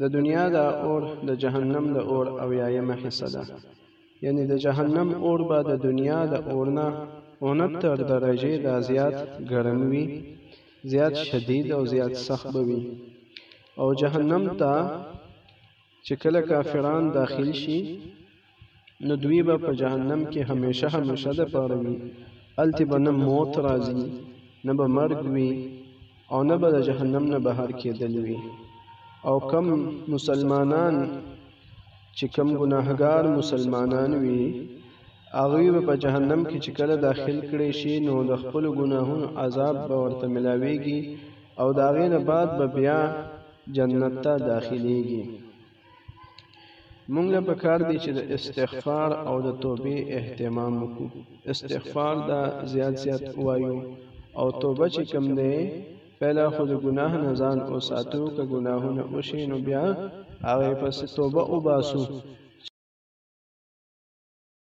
د دنیا دا اور د جهنم د اور او یایمه حصہ ده یعنی د جهنم اور به د دنیا د اور نه 69 درجه دا زیات ګرم وي زیات شدید او زیات سخت به وي او جهنم ته چې کله کافران داخل شي نو دوی به په جهنم کې همېشه همېشه دپاره وي، هلته به نه موت راځي، نه به مرګ وي او نه به د جهنم نه بهر کېدل وي. او کوم مسلمانان چې کوم ګناهګار مسلمانان وي، هغوی به په جهنم کې چې کله داخل کړی شي، نو د خپلو ګناهونو عذاب به ورته ملاوېږي او د هغې نه بعد به بیا جنت ته داخلېږي. مونږ له پکار دی چې د استغفار او د توبې اهتمام وکړو استغفار دا زیات زیات وایو او توبه چې کم دی پهله خو د ګناه نه ځان وساتو که ګناهونه وشي نو بیا هغې پسې توبه وباسو